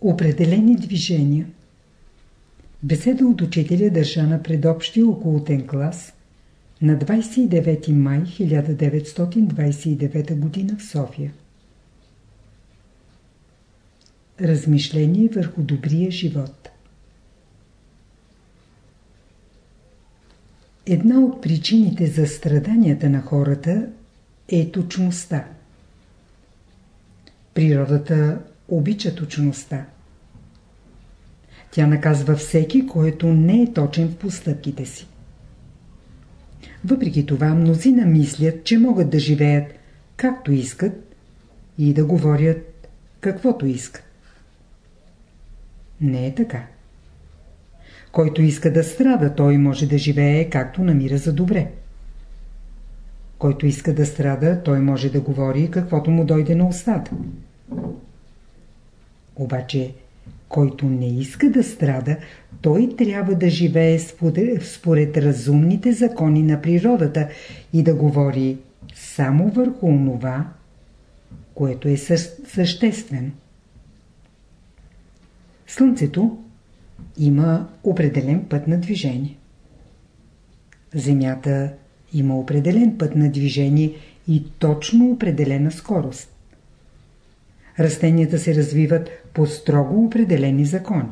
Определени движения Беседа от учителя държа на предобщия околотен клас на 29 май 1929 г. в София. Размишление върху добрия живот Една от причините за страданията на хората е точността. Природата обича точността. Тя наказва всеки, който не е точен в постъпките си. Въпреки това, мнозина мислят, че могат да живеят както искат и да говорят каквото искат. Не е така. Който иска да страда, той може да живее както намира за добре. Който иска да страда, той може да говори каквото му дойде на устата. Обаче, който не иска да страда, той трябва да живее според, разумните закони на природата и да говори само върху онова, което е съществено. Слънцето има определен път на движение. Земята има определен път на движение и точно определена скорост. Растенията се развиват по строго определени закони.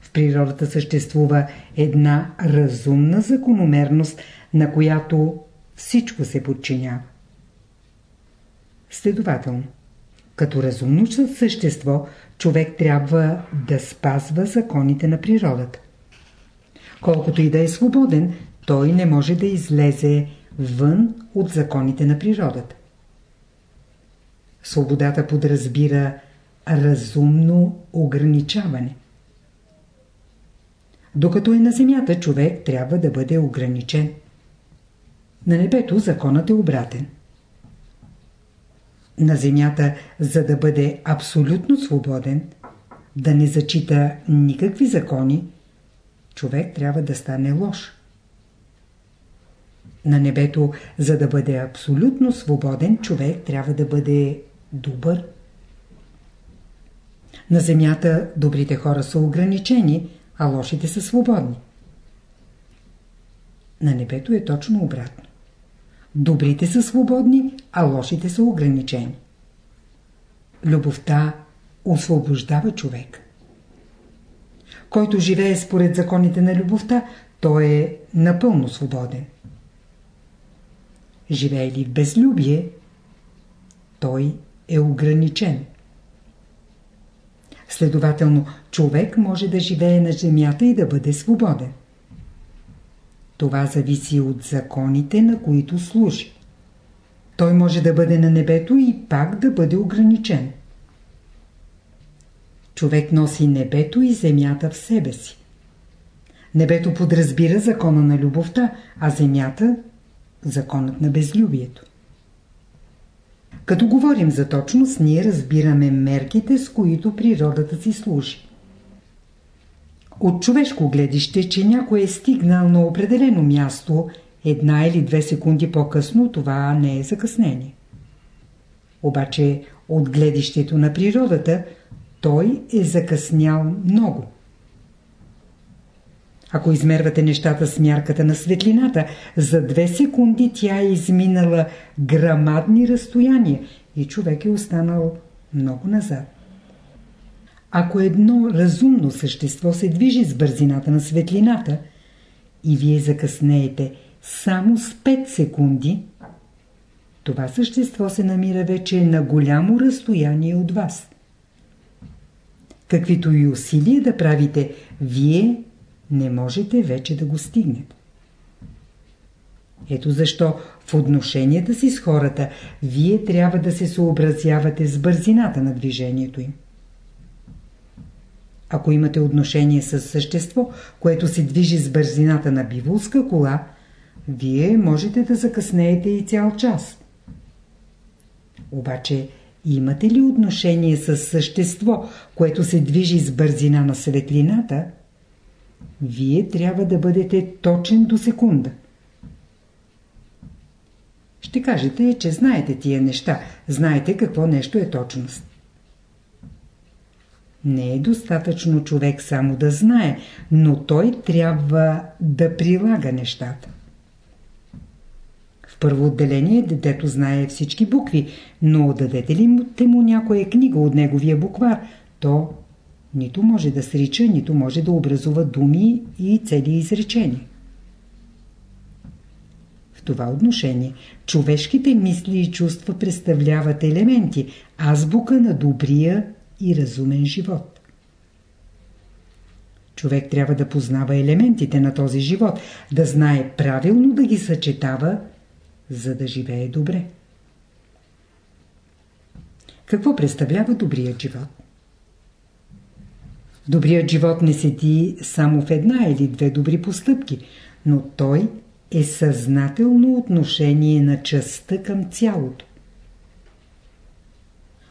В природата съществува една разумна закономерност, на която всичко се подчинява. Следователно, като разумно същество, човек трябва да спазва законите на природата. Колкото и да е свободен, той не може да излезе вън от законите на природата. Свободата подразбира разумно ограничаване. Докато е на земята, човек трябва да бъде ограничен. На небето законът е обратен. На земята, за да бъде абсолютно свободен, да не зачита никакви закони, човек трябва да стане лош. На небето, за да бъде абсолютно свободен, човек трябва да бъде добър. На земята добрите хора са ограничени, а лошите са свободни. На небето е точно обратно. Добрите са свободни, а лошите са ограничени. Любовта освобождава човек. Който живее според законите на любовта, той е напълно свободен. Живее ли в безлюбие, той е ограничен. Следователно, човек може да живее на земята и да бъде свободен. Това зависи от законите, на които служи. Той може да бъде на небето и пак да бъде ограничен. Човек носи небето и земята в себе си. Небето подразбира закона на любовта, а земята – законът на безлюбието. Като говорим за точност, ние разбираме мерките, с които природата си служи. От човешко гледище, че някой е стигнал на определено място една или две секунди по-късно, това не е закъснение. Обаче от гледището на природата, той е закъснял много. Ако измервате нещата с мярката на светлината, за две секунди тя е изминала грамадни разстояния и човек е останал много назад. Ако едно разумно същество се движи с бързината на светлината и вие закъснеете само с 5 секунди, това същество се намира вече на голямо разстояние от вас. Каквито и усилия да правите, вие не можете вече да го стигнете. Ето защо в отношенията си с хората вие трябва да се съобразявате с бързината на движението им. Ако имате отношение с същество, което се движи с бързината на биволска кола, вие можете да закъснеете и цял час. Обаче, имате ли отношение с същество, което се движи с бързина на светлината, вие трябва да бъдете точен до секунда. Ще кажете, че знаете тия неща, знаете какво нещо е точност. Не е достатъчно човек само да знае, но той трябва да прилага нещата. В първо отделение детето знае всички букви, но дадете ли му някоя книга от неговия буквар, то нито може да срича, нито може да образува думи и цели изречения. В това отношение човешките мисли и чувства представляват елементи, азбука на добрия и разумен живот. Човек трябва да познава елементите на този живот, да знае правилно да ги съчетава, за да живее добре. Какво представлява добрият живот? Добрият живот не седи само в една или две добри постъпки, но той е съзнателно отношение на частта към цялото.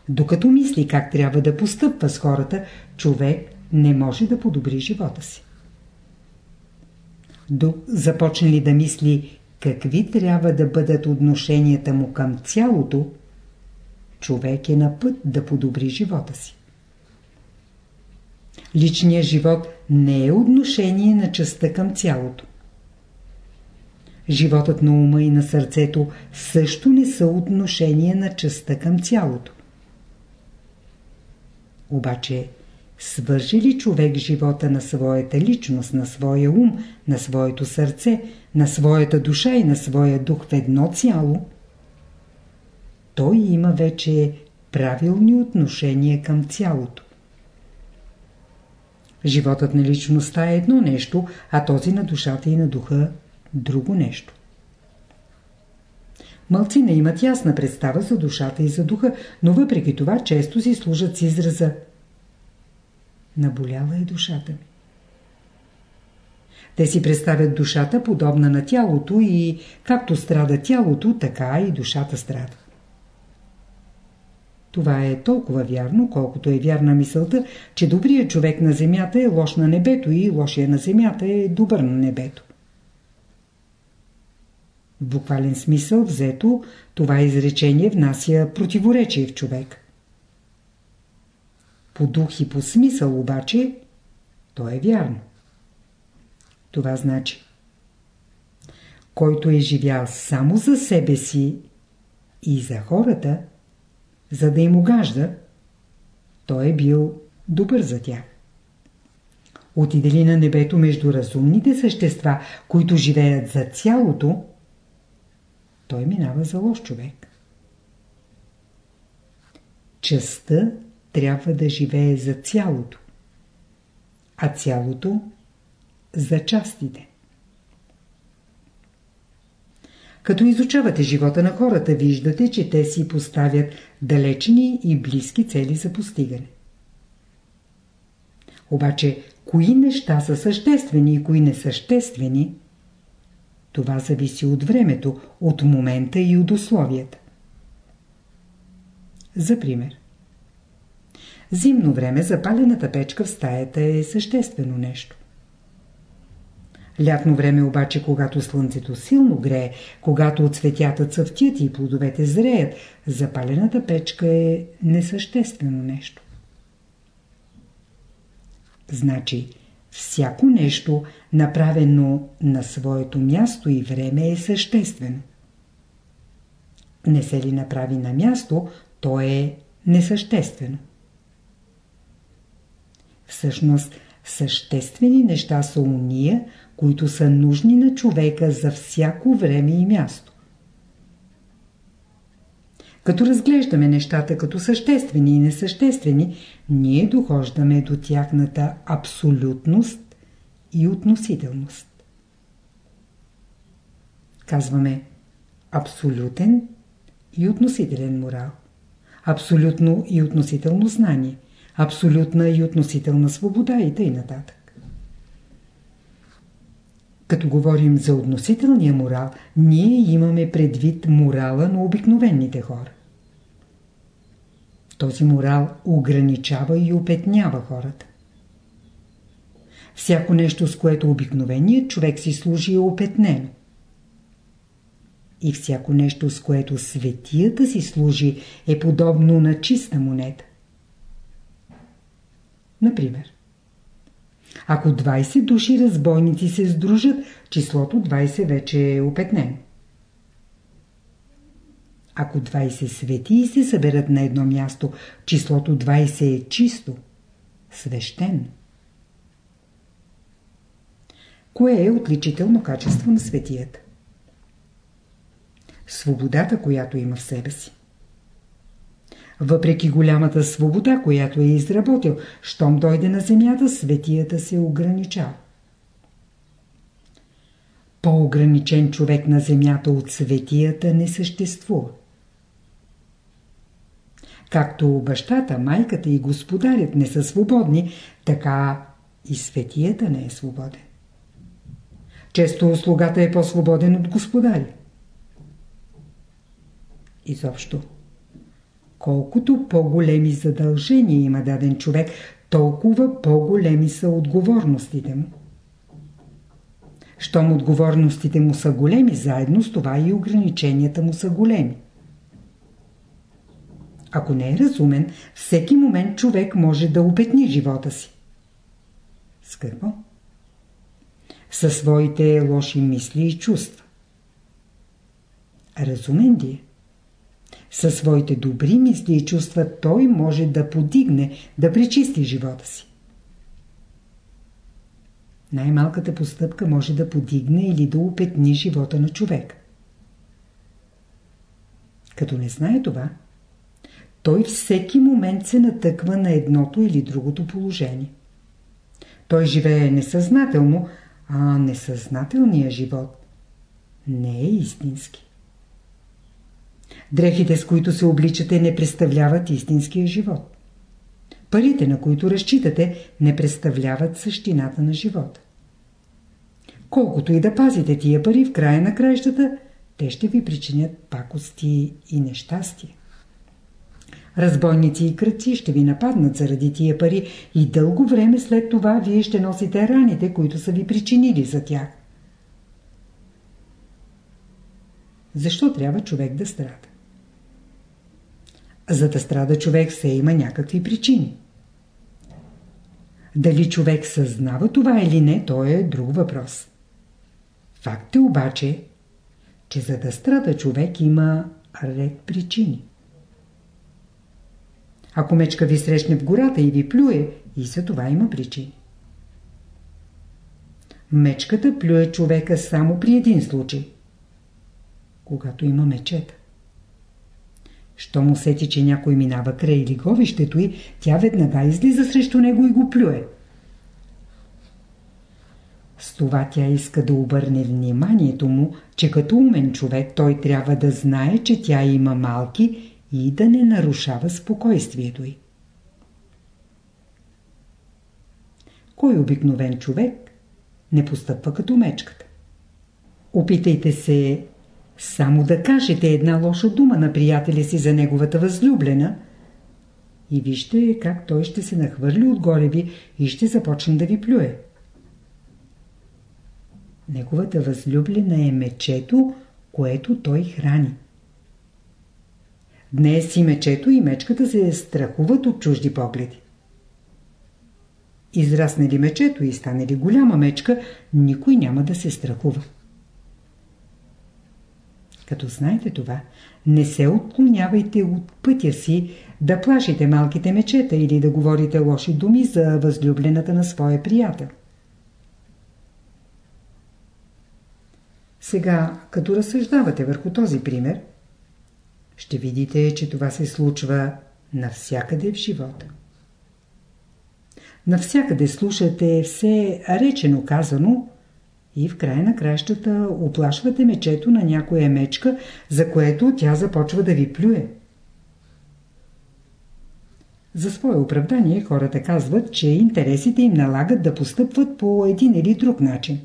Докато мисли как трябва да постъпва с хората, човек не може да подобри живота си. До започне ли да мисли какви трябва да бъдат отношенията му към цялото, човек е на път да подобри живота си. Личният живот не е отношение на частта към цялото. Животът на ума и на сърцето също не са отношение на частта към цялото. Обаче, свържи ли човек живота на своята личност, на своя ум, на своето сърце, на своята душа и на своя дух в едно цяло, той има вече правилни отношения към цялото. Животът на личността е едно нещо, а този на душата и на духа – друго нещо. Мълцина имат ясна представа за душата и за духа, но въпреки това често си служат с израза Наболяла е душата ми. Те си представят душата подобна на тялото и както страда тялото, така и душата страда. Това е толкова вярно, колкото е вярна мисълта, че добрият човек на земята е лош на небето и лошия на земята е добър на небето. В буквален смисъл взето, това изречение внася противоречие в човек. По дух и по смисъл обаче, то е вярно. Това значи, който е живял само за себе си и за хората, за да им угажда, той е бил добър за тях. Отиде ли на небето между разумните същества, които живеят за цялото, той минава за лош човек. Частта трябва да живее за цялото, а цялото за частите. Като изучавате живота на хората, виждате, че те си поставят далечни и близки цели за постигане. Обаче, кои неща са съществени и кои несъществени, това зависи от времето, от момента и от условията. За пример. Зимно време запалената печка в стаята е съществено нещо. Лятно време обаче, когато слънцето силно грее, когато цветята цъфтят и плодовете зреят, запалената печка е несъществено нещо. Значи, всяко нещо, направено на своето място и време е съществено. Не се ли направи на място, то е несъществено. Всъщност, съществени неща са уния, които са нужни на човека за всяко време и място. Като разглеждаме нещата като съществени и несъществени, ние дохождаме до тяхната абсолютност и относителност. Казваме абсолютен и относителен морал, абсолютно и относително знание, абсолютна и относителна свобода и т.н. Като говорим за относителния морал, ние имаме предвид морала на обикновените хора. Този морал ограничава и опетнява хората. Всяко нещо, с което обикновеният човек си служи е опетнено. И всяко нещо, с което светията си служи, е подобно на чиста монета. Например, ако 20 души разбойници се сдружат, числото 20 вече е опетнено. Ако 20 светии се съберат на едно място, числото 20 е чисто, свещено. Кое е отличително качество на светията? Свободата, която има в себе си. Въпреки голямата свобода, която е изработил, щом дойде на земята, светията се ограничава. По-ограничен човек на земята от светията не съществува. Както бащата, майката и господарят не са свободни, така и светията не е свободен. Често слугата е по-свободен от господаря. Изобщо. Колкото по-големи задължения има даден човек, толкова по-големи са отговорностите му. Щом отговорностите му са големи, заедно с това и ограниченията му са големи. Ако не е разумен, всеки момент човек може да опетни живота си. С какво? Със своите лоши мисли и чувства. Разумен ли е? Със своите добри мисли и чувства той може да подигне, да причисти живота си. Най-малката постъпка може да подигне или да опетни живота на човек. Като не знае това, той всеки момент се натъква на едното или другото положение. Той живее несъзнателно, а несъзнателният живот не е истински. Дрехите, с които се обличате, не представляват истинския живот. Парите, на които разчитате, не представляват същината на живота. Колкото и да пазите тия пари, в края на краищата, те ще ви причинят пакости и нещастие. Разбойници и кръци ще ви нападнат заради тия пари и дълго време след това вие ще носите раните, които са ви причинили за тях. Защо трябва човек да страда? За да страда човек се има някакви причини. Дали човек съзнава това или не, то е друг въпрос. Факт е обаче, че за да страда човек има ред причини. Ако мечка ви срещне в гората и ви плюе, и за това има причини. Мечката плюе човека само при един случай. Когато има мечета. Щом усети, че някой минава край лиговището й, тя веднага излиза срещу него и го плюе. С това тя иска да обърне вниманието му, че като умен човек той трябва да знае, че тя има малки и да не нарушава спокойствието й. Кой обикновен човек не постъпва като мечката? Опитайте се само да кажете една лоша дума на приятеля си за неговата възлюблена и вижте как той ще се нахвърли отгоре ви и ще започне да ви плюе. Неговата възлюблена е мечето, което той храни. Днес и мечето и мечката се страхуват от чужди погледи. Израсне ли мечето и стане ли голяма мечка, никой няма да се страхува. Като знаете това, не се отклонявайте от пътя си да плашите малките мечета или да говорите лоши думи за възлюблената на своя приятел. Сега, като разсъждавате върху този пример, ще видите, че това се случва навсякъде в живота. Навсякъде слушате все речено казано и в края на кращата оплашвате мечето на някоя мечка, за което тя започва да ви плюе. За свое оправдание хората казват, че интересите им налагат да постъпват по един или друг начин.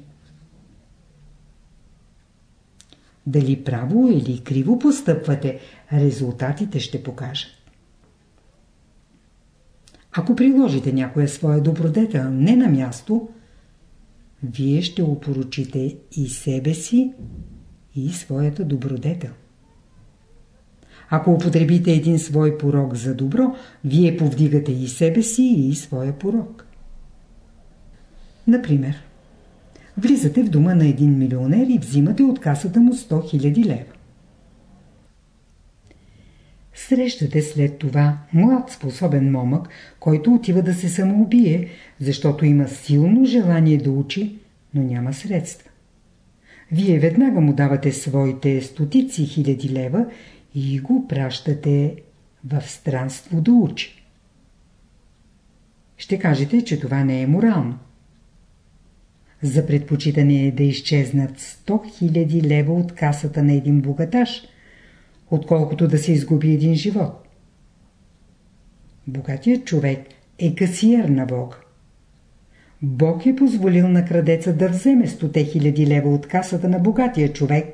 Дали право или криво постъпвате, резултатите ще покажат. Ако приложите някоя своя добродетел не на място, вие ще опоручите и себе си, и своята добродетел. Ако употребите един свой порок за добро, вие повдигате и себе си, и своя порок. Например, влизате в дома на един милионер и взимате от касата му 100 000 лева. Срещате след това млад способен момък, който отива да се самоубие, защото има силно желание да учи, но няма средства. Вие веднага му давате своите стотици хиляди лева и го пращате в странство да учи. Ще кажете, че това не е морално. За предпочитане е да изчезнат 100 000 лева от касата на един богаташ, отколкото да се изгуби един живот. Богатият човек е касиер на Бога. Бог е позволил на крадеца да вземе 100 000 лева от касата на богатия човек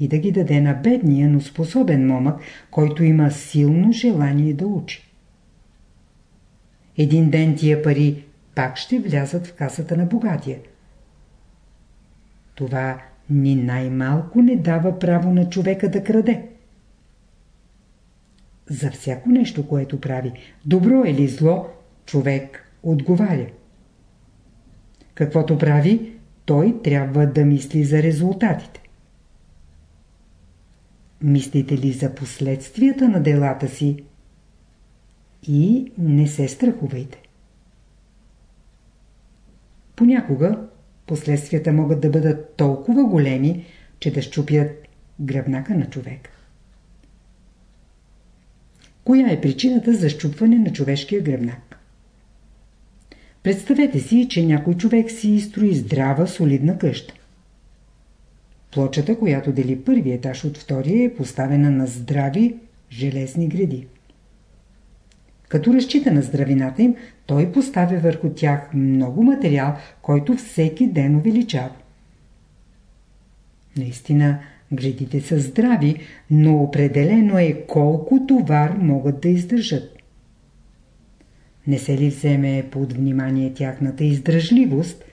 и да ги даде на бедния, но способен момък, който има силно желание да учи. Един ден тия пари пак ще влязат в касата на богатия. Това ни най-малко не дава право на човека да краде. За всяко нещо, което прави, добро или зло, човек отговаря. Каквото прави, той трябва да мисли за резултатите. Мислите ли за последствията на делата си и не се страхувайте. Понякога последствията могат да бъдат толкова големи, че да щупят гръбнака на човек. Коя е причината за щупване на човешкия гръбнак? Представете си, че някой човек си строи здрава, солидна къща. Плочата, която дели първи етаж от втория, е поставена на здрави железни гради. Като разчита на здравината им, той поставя върху тях много материал, който всеки ден увеличава. Наистина, градите са здрави, но определено е колко товар могат да издържат. Не се ли вземе под внимание тяхната издръжливост,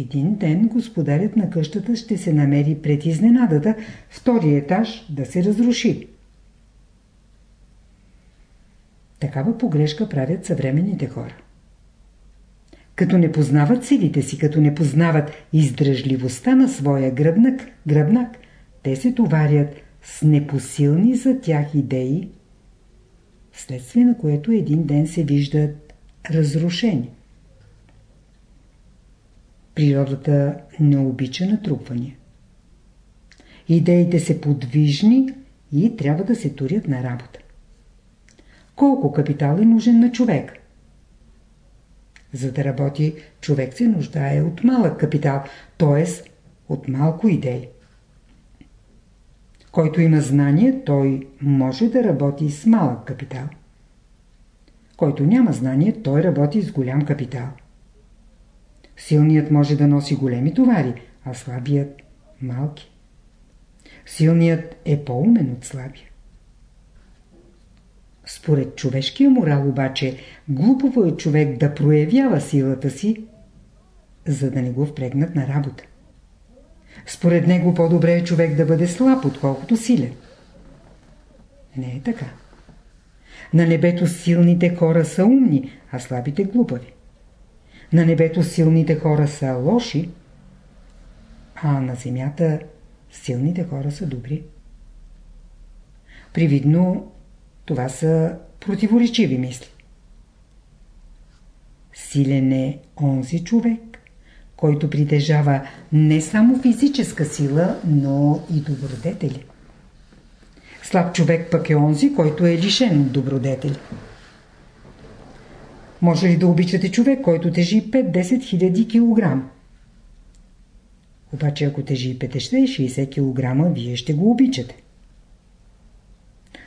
един ден господарят на къщата ще се намери пред изненадата втори етаж да се разруши. Такава погрешка правят съвременните хора. Като не познават силите си, като не познават издръжливостта на своя гръбнак, гръбнак, те се товарят с непосилни за тях идеи, вследствие на което един ден се виждат разрушени. Природата не обича натрупвания. Идеите са подвижни и трябва да се турят на работа. Колко капитал е нужен на човек? За да работи, човек се нуждае от малък капитал, т.е. от малко идеи. Който има знание, той може да работи с малък капитал. Който няма знание, той работи с голям капитал. Силният може да носи големи товари, а слабият – малки. Силният е по-умен от слабия. Според човешкия морал обаче, глупово е човек да проявява силата си, за да не го впрегнат на работа. Според него по-добре е човек да бъде слаб, отколкото силен. Не е така. На небето силните хора са умни, а слабите глупави. На небето силните хора са лоши, а на земята силните хора са добри. Привидно това са противоречиви мисли. Силен е онзи човек, който притежава не само физическа сила, но и добродетели. Слаб човек пък е онзи, който е лишен от добродетели. Може ли да обичате човек, който тежи 5-10 хиляди килограма? Обаче ако тежи 50-60 кг, вие ще го обичате.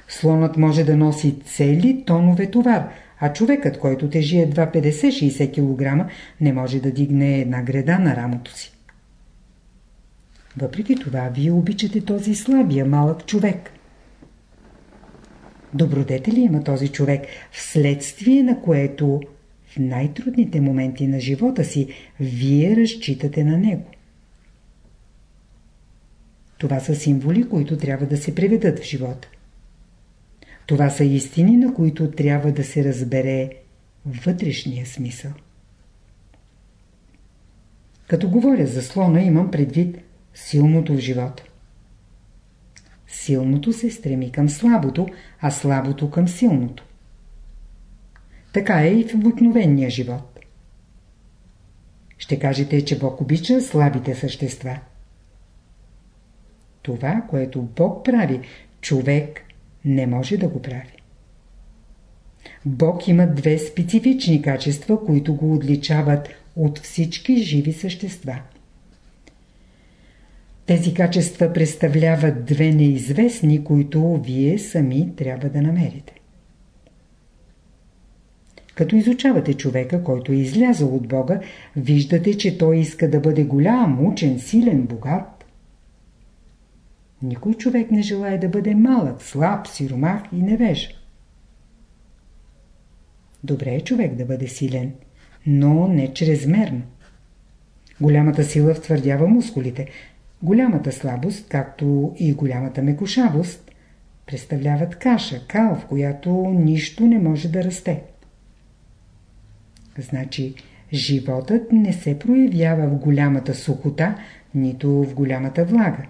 Слонът може да носи цели тонове товар, а човекът, който тежи едва 50-60 кг, не може да дигне една града на рамото си. Въпреки това, вие обичате този слабия, малък човек. Добродетели има този човек, вследствие на което в най-трудните моменти на живота си вие разчитате на него. Това са символи, които трябва да се приведат в живота. Това са истини, на които трябва да се разбере вътрешния смисъл. Като говоря за слона, имам предвид силното в живота. Силното се стреми към слабото, а слабото към силното. Така е и в обикновения живот. Ще кажете, че Бог обича слабите същества. Това, което Бог прави, човек не може да го прави. Бог има две специфични качества, които го отличават от всички живи същества. Тези качества представляват две неизвестни, които вие сами трябва да намерите. Като изучавате човека, който е излязъл от Бога, виждате, че той иска да бъде голям, учен, силен, богат. Никой човек не желая да бъде малък, слаб, сиромах и невеж. Добре е човек да бъде силен, но не чрезмерно. Голямата сила втвърдява мускулите. Голямата слабост, както и голямата мекушавост, представляват каша, кал, в която нищо не може да расте. Значи, животът не се проявява в голямата сухота, нито в голямата влага.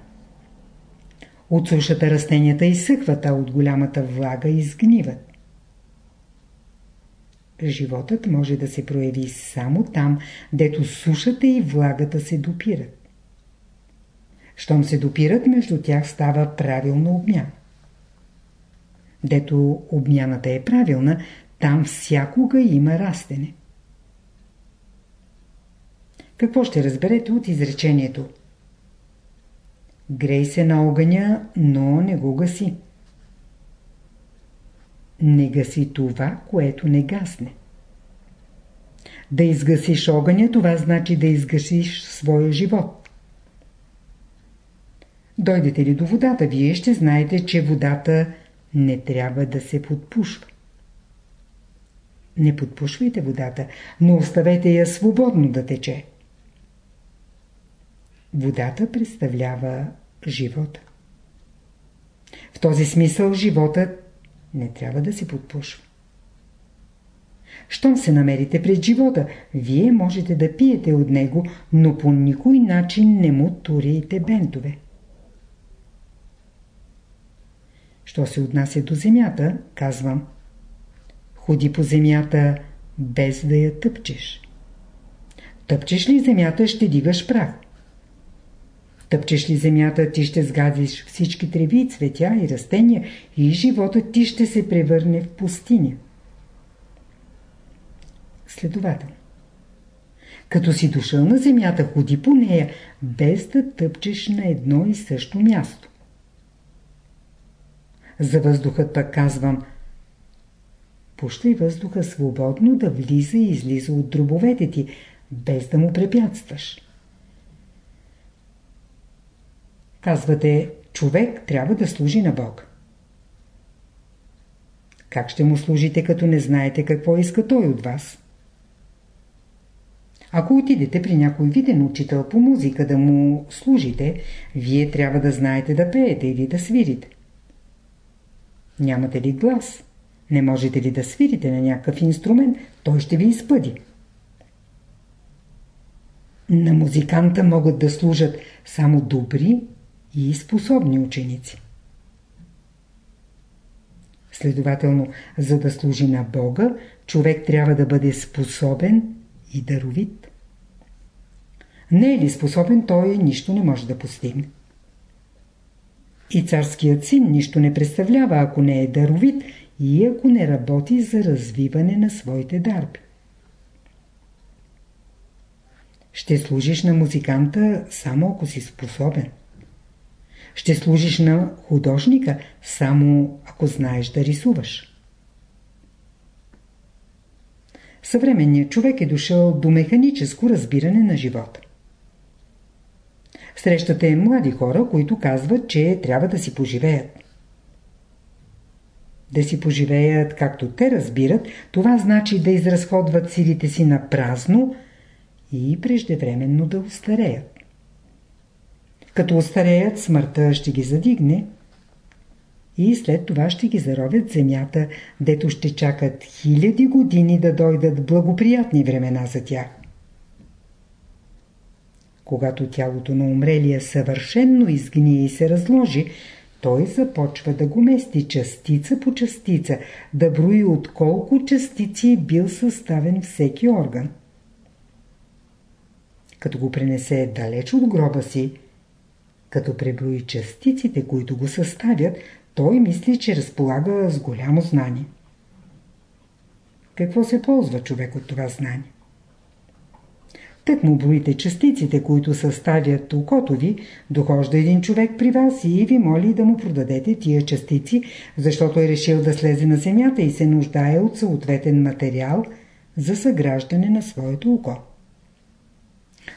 От сушата растенията изсъхват, а от голямата влага изгниват. Животът може да се прояви само там, дето сушата и влагата се допират. Щом се допират, между тях става правилна обмяна. Дето обмяната е правилна, там всякога има растене. Какво ще разберете от изречението? Грей се на огъня, но не го гаси. Не гаси това, което не гасне. Да изгасиш огъня, това значи да изгасиш своя живот. Дойдете ли до водата, вие ще знаете, че водата не трябва да се подпушва. Не подпушвайте водата, но оставете я свободно да тече. Водата представлява живота. В този смисъл животът не трябва да се подпушва. Щом се намерите пред живота, вие можете да пиете от него, но по никой начин не му турите бентове. Що се отнася до земята, казвам, ходи по земята без да я тъпчеш. Тъпчеш ли земята, ще дигаш прах. Тъпчеш ли земята, ти ще сгазиш всички треви, цветя и растения и живота ти ще се превърне в пустиня. Следователно. Като си дошъл на земята, ходи по нея, без да тъпчеш на едно и също място. За въздухът пък казвам Пущай въздуха свободно да влиза и излиза от дробовете ти, без да му препятстваш. Казвате, човек трябва да служи на Бог. Как ще му служите, като не знаете какво иска той от вас? Ако отидете при някой виден учител по музика да му служите, вие трябва да знаете да пеете или да свирите. Нямате ли глас? Не можете ли да свирите на някакъв инструмент? Той ще ви изпъди. На музиканта могат да служат само добри и способни ученици. Следователно, за да служи на Бога, човек трябва да бъде способен и даровит. Не е ли способен, той нищо не може да постигне. И царският син нищо не представлява, ако не е даровит и ако не работи за развиване на своите дарби. Ще служиш на музиканта само ако си способен. Ще служиш на художника, само ако знаеш да рисуваш. Съвременният човек е дошъл до механическо разбиране на живота. Срещате млади хора, които казват, че трябва да си поживеят. Да си поживеят както те разбират, това значи да изразходват силите си на празно и преждевременно да устареят. Като остареят, смъртта ще ги задигне и след това ще ги заровят земята, дето ще чакат хиляди години да дойдат благоприятни времена за тях. Когато тялото на умрелия съвършенно изгние и се разложи, той започва да го мести частица по частица, да брои от колко частици е бил съставен всеки орган. Като го пренесе далеч от гроба си, като преброи частиците, които го съставят, той мисли, че разполага с голямо знание. Какво се ползва човек от това знание? Тък му броите частиците, които съставят окото ви, дохожда един човек при вас и ви моли да му продадете тия частици, защото е решил да слезе на земята и се нуждае от съответен материал за съграждане на своето око.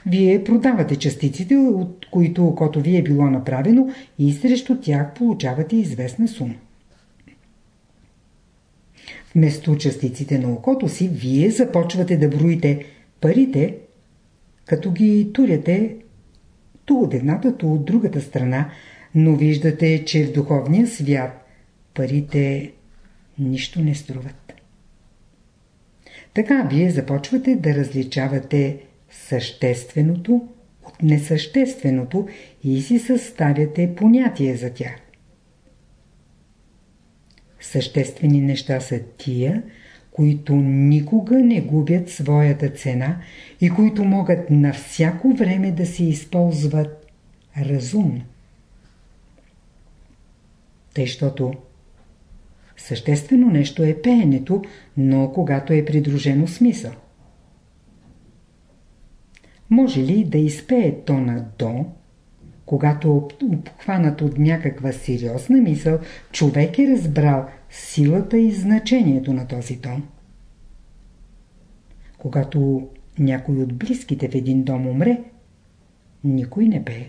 Вие продавате частиците, от които окото ви е било направено и срещу тях получавате известна сума. Вместо частиците на окото си, вие започвате да броите парите, като ги туряте ту от едната, ту от другата страна, но виждате, че в духовния свят парите нищо не струват. Така вие започвате да различавате същественото от несъщественото и си съставяте понятие за тях. Съществени неща са тия, които никога не губят своята цена и които могат на всяко време да се използват разумно. Тъй, защото съществено нещо е пеенето, но когато е придружено смисъл. Може ли да изпее тона до, когато обхванат от някаква сериозна мисъл, човек е разбрал силата и значението на този тон? Когато някой от близките в един дом умре, никой не пее.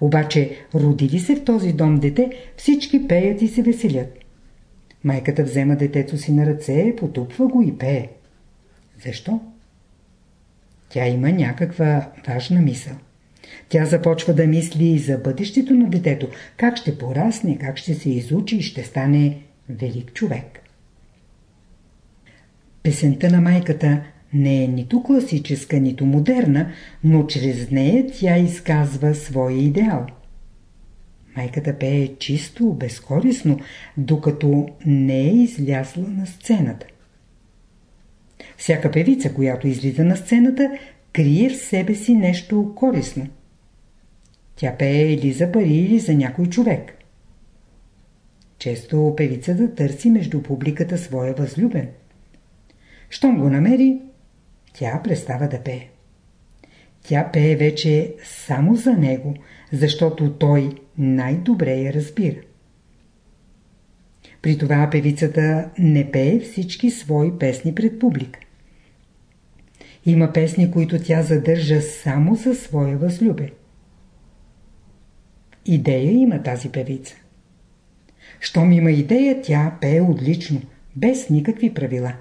Обаче, родили се в този дом дете, всички пеят и се веселят. Майката взема детето си на ръце, потупва го и пее. Защо? Тя има някаква важна мисъл. Тя започва да мисли и за бъдещето на детето, как ще порасне, как ще се изучи и ще стане велик човек. Песента на майката не е нито класическа, нито модерна, но чрез нея тя изказва своя идеал. Майката пее чисто, безкорисно, докато не е излязла на сцената. Всяка певица, която излиза на сцената, крие в себе си нещо корисно. Тя пее или за пари, или за някой човек. Често певицата търси между публиката своя възлюбен. Щом го намери, тя престава да пее. Тя пее вече само за него, защото той най-добре я разбира. При това певицата не пее всички свои песни пред публика. Има песни, които тя задържа само за своя възлюбен. Идея има тази певица. Щом има идея, тя пее отлично, без никакви правила.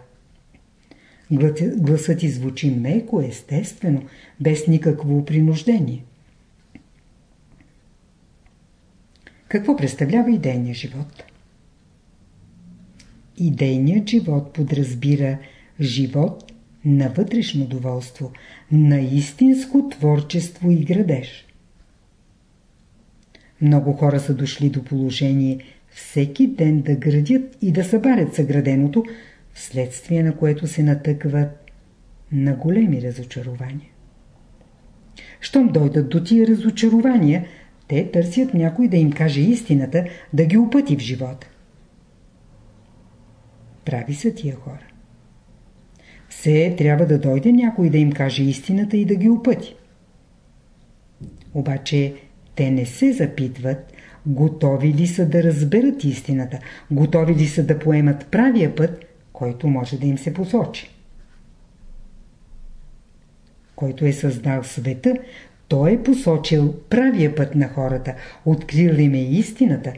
Гласът ти звучи меко, естествено, без никакво принуждение. Какво представлява идейния живот? Идейният живот подразбира живот на вътрешно доволство, на истинско творчество и градеж. Много хора са дошли до положение всеки ден да градят и да събарят съграденото, вследствие на което се натъкват на големи разочарования. Щом дойдат до тия разочарования, те търсят някой да им каже истината, да ги опъти в живота. Прави са тия хора. Все трябва да дойде някой да им каже истината и да ги опъти. Обаче те не се запитват, готови ли са да разберат истината, готови ли са да поемат правия път, който може да им се посочи. Който е създал света, той е посочил правия път на хората, открил им е истината,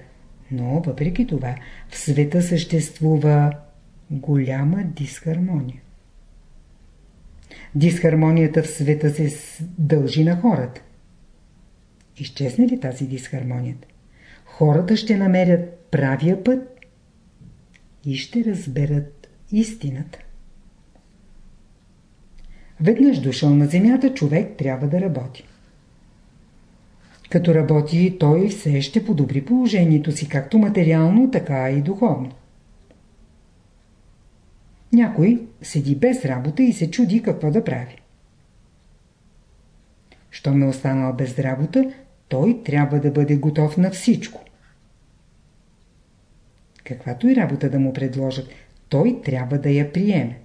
но въпреки това в света съществува голяма дисхармония. Дисхармонията в света се дължи на хората. Изчезне ли тази дисхармонията? хората ще намерят правия път и ще разберат истината. Веднъж дошъл на земята, човек трябва да работи. Като работи, той все ще подобри положението си, както материално, така и духовно. Някой седи без работа и се чуди какво да прави. Щом е останал без работа, той трябва да бъде готов на всичко. Каквато и работа да му предложат, той трябва да я приеме.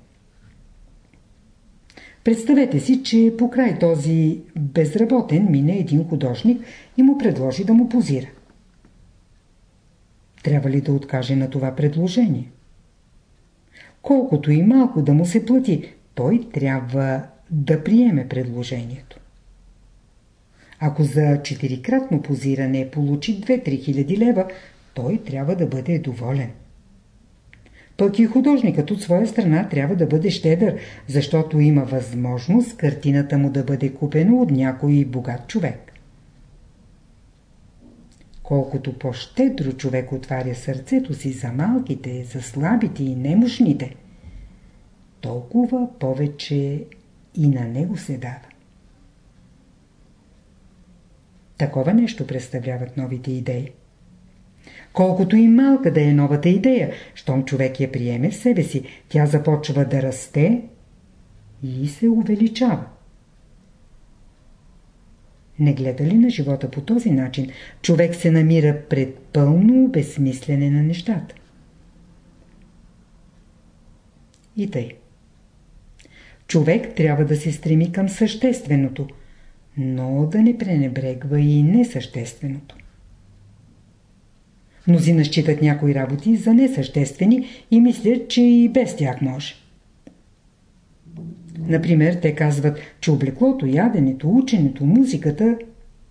Представете си, че покрай този безработен мине един художник и му предложи да му позира. Трябва ли да откаже на това предложение? Колкото и малко да му се плати, той трябва да приеме предложението. Ако за четирикратно позиране получи 2-3 хиляди лева, той трябва да бъде доволен. Пък и художникът от своя страна трябва да бъде щедър, защото има възможност картината му да бъде купена от някой богат човек. Колкото по-щедро човек отваря сърцето си за малките, за слабите и немощните, толкова повече и на него се дава. Такова нещо представляват новите идеи. Колкото и малка да е новата идея, щом човек я приеме в себе си, тя започва да расте и се увеличава. Не гледа ли на живота по този начин, човек се намира пред пълно обезсмислене на нещата. И тъй. Човек трябва да се стреми към същественото, но да не пренебрегва и несъщественото. Мнозина считат някои работи за несъществени и мислят, че и без тях може. Например, те казват, че облеклото, яденето, ученето, музиката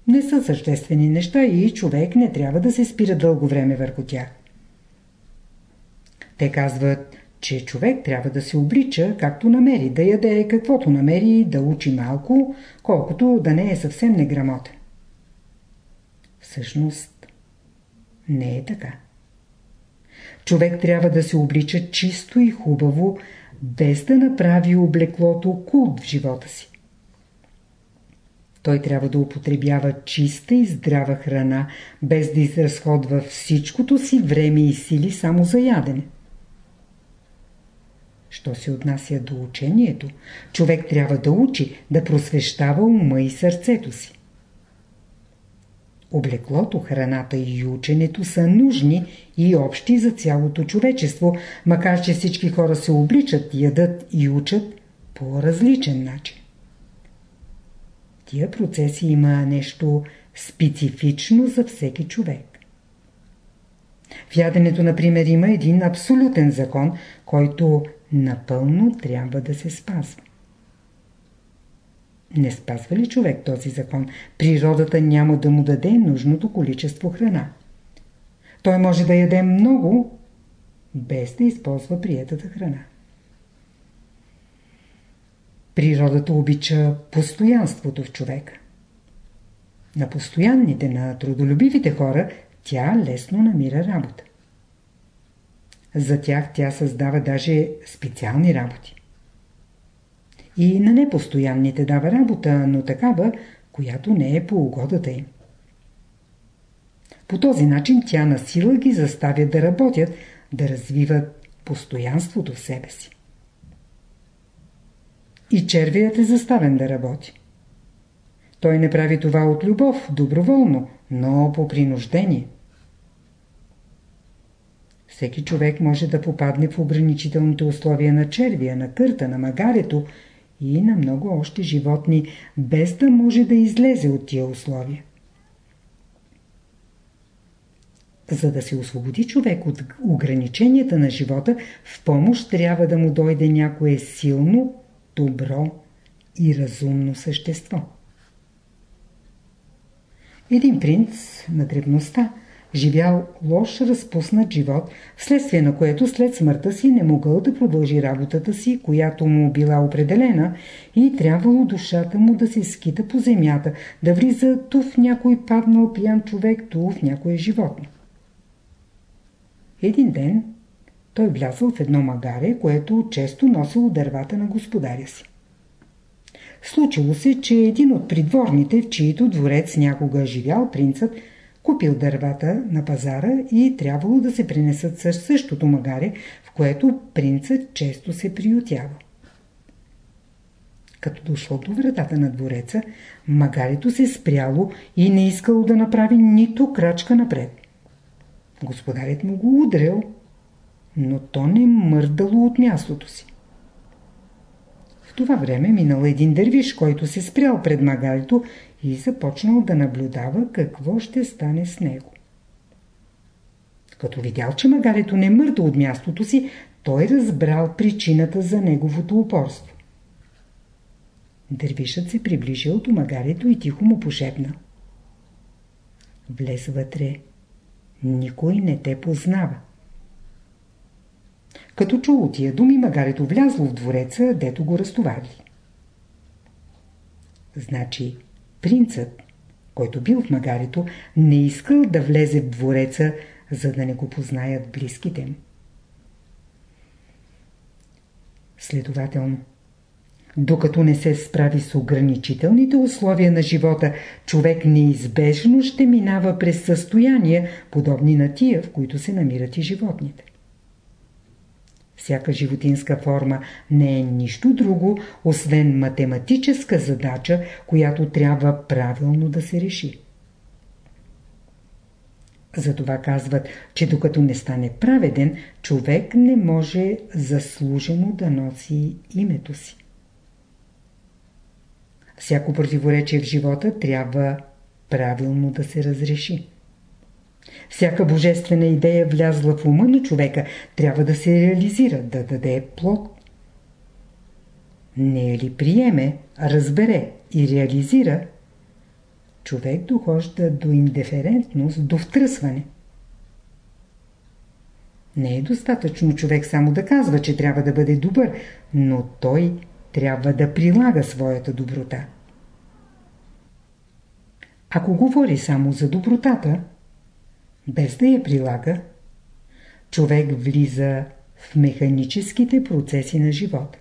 не са съществени неща и човек не трябва да се спира дълго време върху тях. Те казват, че човек трябва да се облича както намери, да яде каквото намери, да учи малко, колкото да не е съвсем неграмотен. Всъщност, не е така. Човек трябва да се облича чисто и хубаво, без да направи облеклото култ в живота си. Той трябва да употребява чиста и здрава храна, без да изразходва всичкото си време и сили само за ядене. Що се отнася до учението, човек трябва да учи, да просвещава ума и сърцето си. Облеклото, храната и ученето са нужни и общи за цялото човечество, макар че всички хора се обличат, ядат и учат по различен начин. Тия процеси има нещо специфично за всеки човек. В яденето, например, има един абсолютен закон, който напълно трябва да се спазва. Не спазва ли човек този закон, природата няма да му даде нужното количество храна. Той може да яде много, без да използва приятата храна. Природата обича постоянството в човека. На постоянните, на трудолюбивите хора тя лесно намира работа. За тях тя създава даже специални работи. И на непостоянните дава работа, но такава, която не е по угодата им. По този начин тя на сила ги заставя да работят, да развиват постоянството в себе си. И червият е заставен да работи. Той не прави това от любов, доброволно, но по принуждение. Всеки човек може да попадне в ограничителните условия на червия, на кърта, на магарето и на много още животни, без да може да излезе от тия условия. За да се освободи човек от ограниченията на живота, в помощ трябва да му дойде някое силно, добро и разумно същество. Един принц на древността – живял лош разпуснат живот, вследствие на което след смъртта си не могъл да продължи работата си, която му била определена и трябвало душата му да се скита по земята, да влиза ту в някой паднал пиян човек, ту в някое животно. Един ден той влязъл в едно магаре, което често носил дървата на господаря си. Случило се, че един от придворните, в чието дворец някога живял принцът, купил дървата на пазара и трябвало да се принесат със същото магаре, в което принцът често се приютява. Като дошло до вратата на двореца, магарето се спряло и не искало да направи нито крачка напред. Господарят му го удрял, но то не мърдало от мястото си. В това време минал един дървиш, който се спрял пред магарето и започнал да наблюдава какво ще стане с него. Като видял, че магарето не мърда от мястото си, той разбрал причината за неговото упорство. Дървишът се приближил до магарето и тихо му пошепна. Влез вътре. Никой не те познава. Като чул тия думи, магарето влязло в двореца, дето го разтоварили. Значи, принцът, който бил в магарето, не искал да влезе в двореца, за да не го познаят близките му. Следователно, докато не се справи с ограничителните условия на живота, човек неизбежно ще минава през състояния, подобни на тия, в които се намират и животните. Всяка животинска форма не е нищо друго, освен математическа задача, която трябва правилно да се реши. Затова казват, че докато не стане праведен, човек не може заслужено да носи името си. Всяко противоречие в живота трябва правилно да се разреши. Всяка божествена идея влязла в ума на човека трябва да се реализира, да даде плод. Не е ли приеме, разбере и реализира, човек дохожда до индиферентност, до втръсване. Не е достатъчно човек само да казва, че трябва да бъде добър, но той трябва да прилага своята доброта. Ако говори само за добротата, без да я прилага, човек влиза в механическите процеси на живота.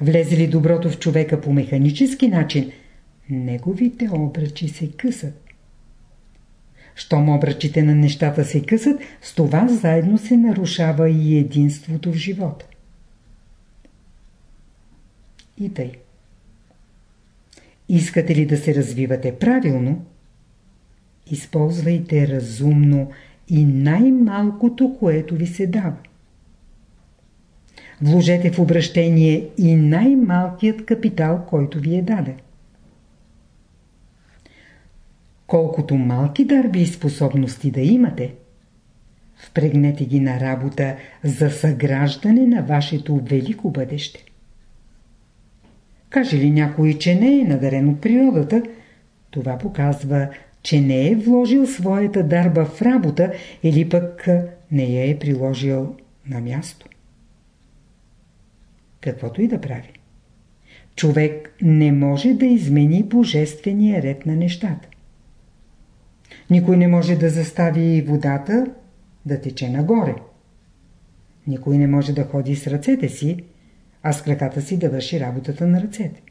Влезе ли доброто в човека по механически начин, неговите обръчи се късат. Щом обръчите на нещата се късат, с това заедно се нарушава и единството в живота. И тъй. Искате ли да се развивате правилно? Използвайте разумно и най-малкото, което ви се дава. Вложете в обращение и най-малкият капитал, който ви е даден. Колкото малки дарби и способности да имате, впрегнете ги на работа за съграждане на вашето велико бъдеще. Каже ли някой, че не е надарен от природата, това показва, че не е вложил своята дарба в работа или пък не я е приложил на място. Каквото и да прави. Човек не може да измени божествения ред на нещата. Никой не може да застави водата да тече нагоре. Никой не може да ходи с ръцете си, а с краката си да върши работата на ръцете.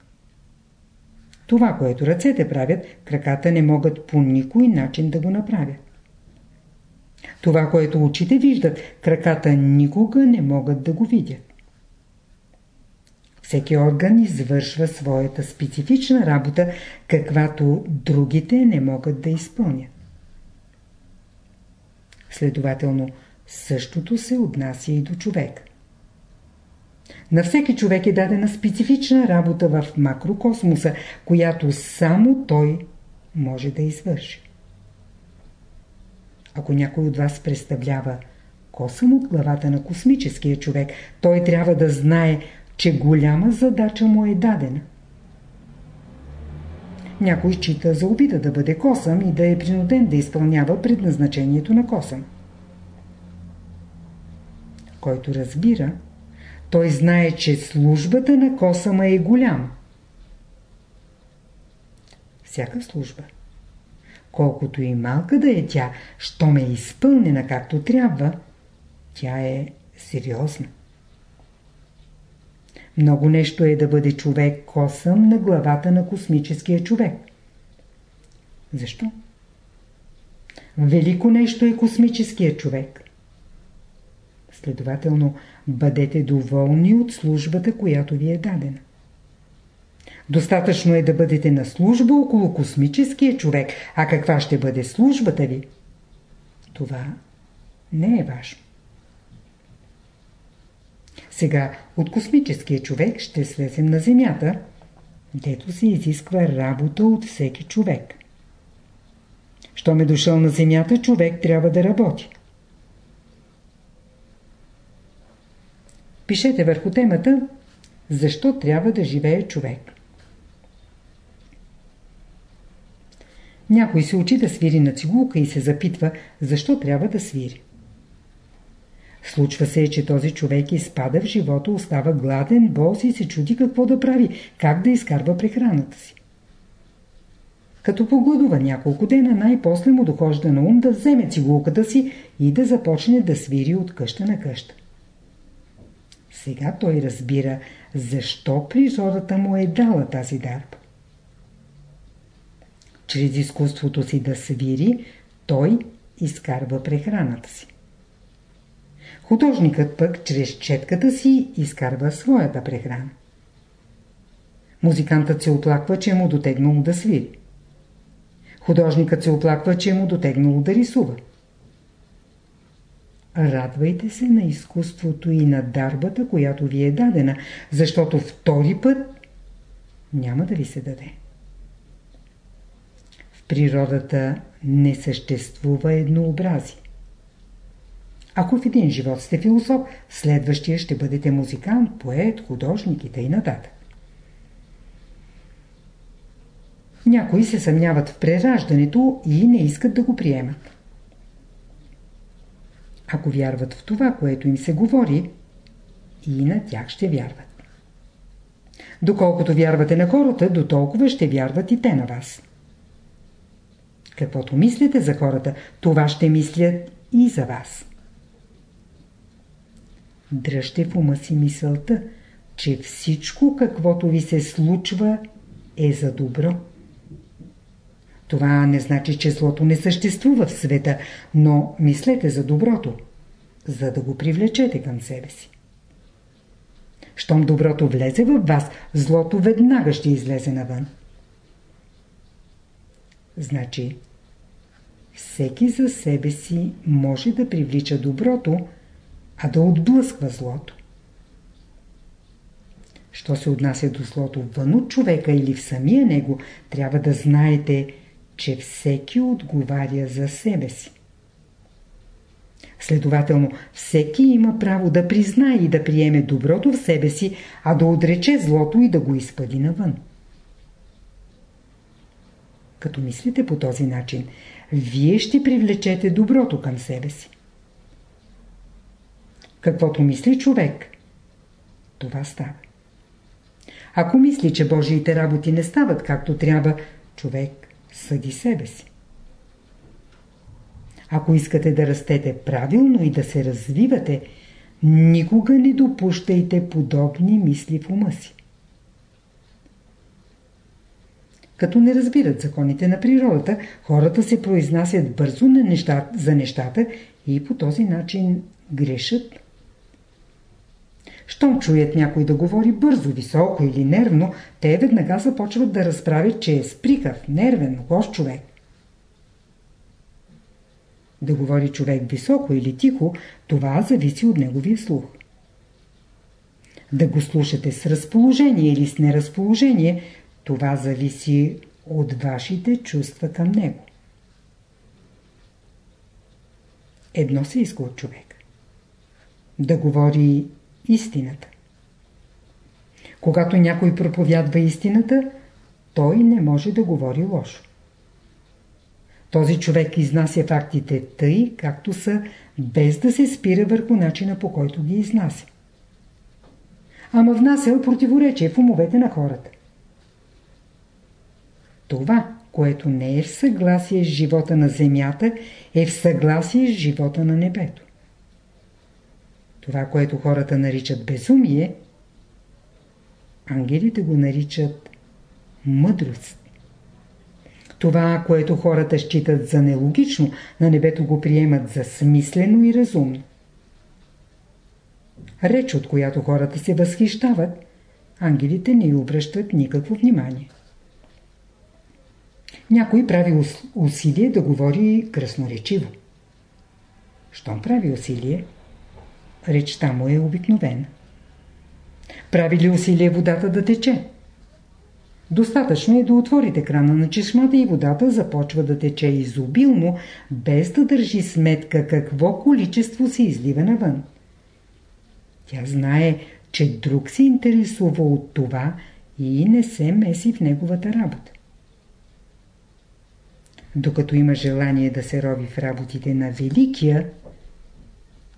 Това, което ръцете правят, краката не могат по никой начин да го направят. Това, което очите виждат, краката никога не могат да го видят. Всеки орган извършва своята специфична работа, каквато другите не могат да изпълнят. Следователно, същото се отнася и до човека. На всеки човек е дадена специфична работа в макрокосмоса, която само той може да извърши. Ако някой от вас представлява косъм от главата на космическия човек, той трябва да знае, че голяма задача му е дадена. Някой счита за обида да бъде косъм и да е принуден да изпълнява предназначението на косъм. Който разбира, той знае, че службата на косама е голяма. Всяка служба, колкото и малка да е тя, щом е изпълнена както трябва, тя е сериозна. Много нещо е да бъде човек косъм на главата на космическия човек. Защо? Велико нещо е космическия човек. Следователно, бъдете доволни от службата, която ви е дадена. Достатъчно е да бъдете на служба около космическия човек, а каква ще бъде службата ви? Това не е важно. Сега от космическия човек ще слезем на Земята, дето се изисква работа от всеки човек. Щом е дошъл на Земята, човек трябва да работи. Пишете върху темата Защо трябва да живее човек. Някой се учи да свири на цигулка и се запитва, защо трябва да свири. Случва се, че този човек изпада в живота, остава гладен, бос и се чуди какво да прави, как да изкарва прехраната си. Като погладува няколко дена, най-после му дохожда на ум да вземе цигулката си и да започне да свири от къща на къща. Сега той разбира, защо природата му е дала тази дарба. Чрез изкуството си да свири, той изкарва прехраната си. Художникът пък чрез четката си изкарва своята прехрана. Музикантът се оплаква, че му дотегнало да свири. Художникът се оплаква, че му дотегнало да рисува. Радвайте се на изкуството и на дарбата, която ви е дадена, защото втори път няма да ви се даде. В природата не съществува еднообразие. Ако в един живот сте философ, следващия ще бъдете музикант, поет, художник и т.н. Някои се съмняват в прераждането и не искат да го приемат. Ако вярват в това, което им се говори, и на тях ще вярват. Доколкото вярвате на хората, до толкова ще вярват и те на вас. Каквото мислите за хората, това ще мислят и за вас. Дръжте в ума си мисълта, че всичко, каквото ви се случва, е за добро. Това не значи, че злото не съществува в света, но мислете за доброто, за да го привлечете към себе си. Щом доброто влезе в вас, злото веднага ще излезе навън. Значи, всеки за себе си може да привлича доброто, а да отблъсква злото. Що се отнася до злото вън от човека или в самия него, трябва да знаете, че всеки отговаря за себе си. Следователно, всеки има право да признае и да приеме доброто в себе си, а да отрече злото и да го изпъди навън. Като мислите по този начин, вие ще привлечете доброто към себе си. Каквото мисли човек, това става. Ако мисли, че Божиите работи не стават както трябва, човек съди себе си. Ако искате да растете правилно и да се развивате, никога не допущайте подобни мисли в ума си. Като не разбират законите на природата, хората се произнасят бързо на нещата, за нещата и по този начин грешат. Щом чуят някой да говори бързо, високо или нервно, те веднага започват да разправят, че е сприкав, нервен, лош човек. Да говори човек високо или тихо, това зависи от неговия слух. Да го слушате с разположение или с неразположение, това зависи от вашите чувства към него. Едно се иска от човек. Да говори истината. Когато някой проповядва истината, той не може да говори лошо. Този човек изнася фактите тъй, както са, без да се спира върху начина по който ги изнася. Ама внасял противоречие в умовете на хората. Това което не е в съгласие с живота на земята, е в съгласие с живота на небето. Това, което хората наричат безумие, ангелите го наричат мъдрост. Това, което хората считат за нелогично, на небето го приемат за смислено и разумно. Реч, от която хората се възхищават, ангелите не обръщат никакво внимание. Някой прави усилие да говори красноречиво. Щом прави усилие, речта му е обикновена. Прави ли усилие водата да тече? Достатъчно е да отворите крана на чешмата и водата започва да тече изобилно, без да държи сметка какво количество се излива навън. Тя знае, че друг се интересува от това и не се меси в неговата работа. Докато има желание да се роби в работите на Великия,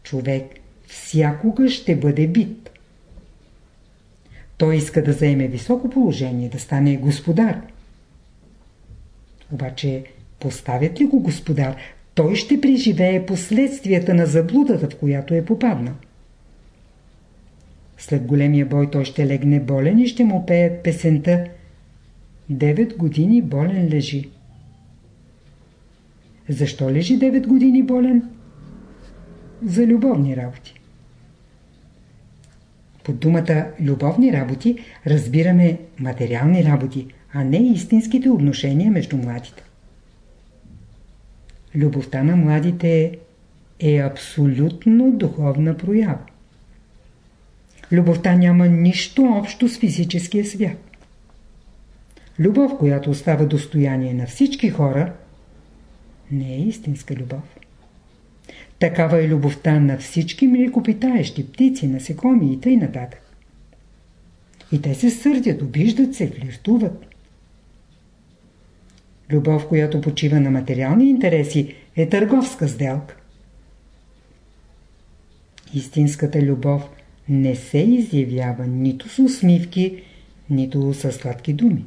човек всякога ще бъде бит. Той иска да заеме високо положение, да стане господар. Обаче, поставят ли го господар, той ще преживее последствията на заблудата, в която е попаднал. След големия бой той ще легне болен и ще му пеят песента Девет години болен лежи. Защо лежи 9 години болен? За любовни работи. Под думата любовни работи разбираме материални работи, а не истинските отношения между младите. Любовта на младите е абсолютно духовна проява. Любовта няма нищо общо с физическия свят. Любов, която остава достояние на всички хора, не е истинска любов. Такава е любовта на всички млекопитаещи, птици, насекоми и нататък. И те се сърдят, обиждат се, флиртуват. Любов, която почива на материални интереси, е търговска сделка. Истинската любов не се изявява нито с усмивки, нито с сладки думи.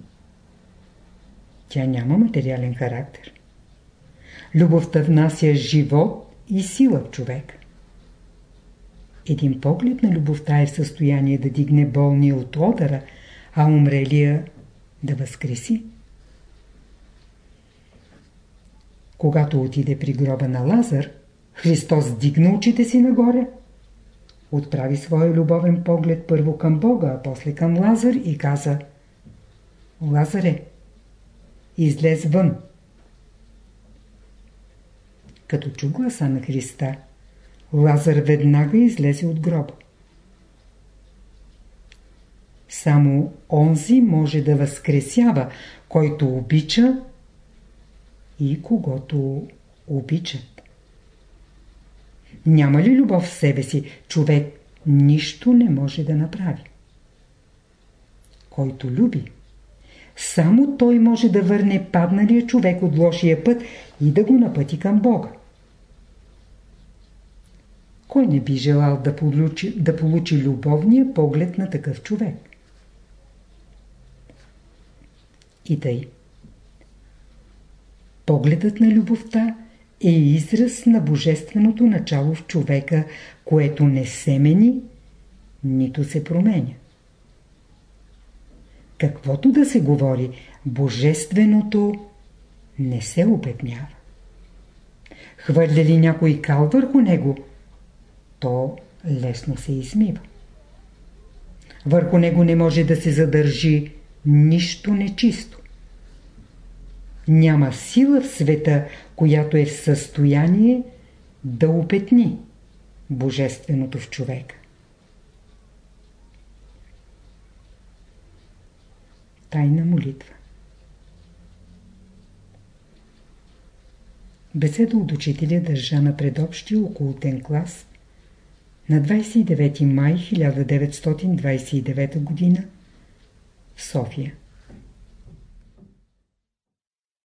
Тя няма материален характер. Любовта внася живот и сила в човек. Един поглед на любовта е в състояние да дигне болния от одъра, а умрелия да възкреси. Когато отиде при гроба на Лазар, Христос дигна очите си нагоре, отправи своя любовен поглед първо към Бога, а после към Лазар и каза Лазаре, излез вън. Като чу гласа на Христа, Лазар веднага излезе от гроба. Само онзи може да възкресява, който обича и когато обичат. Няма ли любов в себе си, човек нищо не може да направи. Който люби, само той може да върне падналия човек от лошия път и да го напъти към Бога. Кой не би желал да получи, да получи любовния поглед на такъв човек? И тъй. Погледът на любовта е израз на божественото начало в човека, което не се мени, нито се променя. Каквото да се говори, божественото не се опетнява. Хвърля ли някой кал върху него, то лесно се измива. Върху него не може да се задържи нищо нечисто. Няма сила в света, която е в състояние да опетни Божественото в човека. Тайна молитва Беседа от учителя държа на предобщи околотен клас на 29 май 1929 г. в София.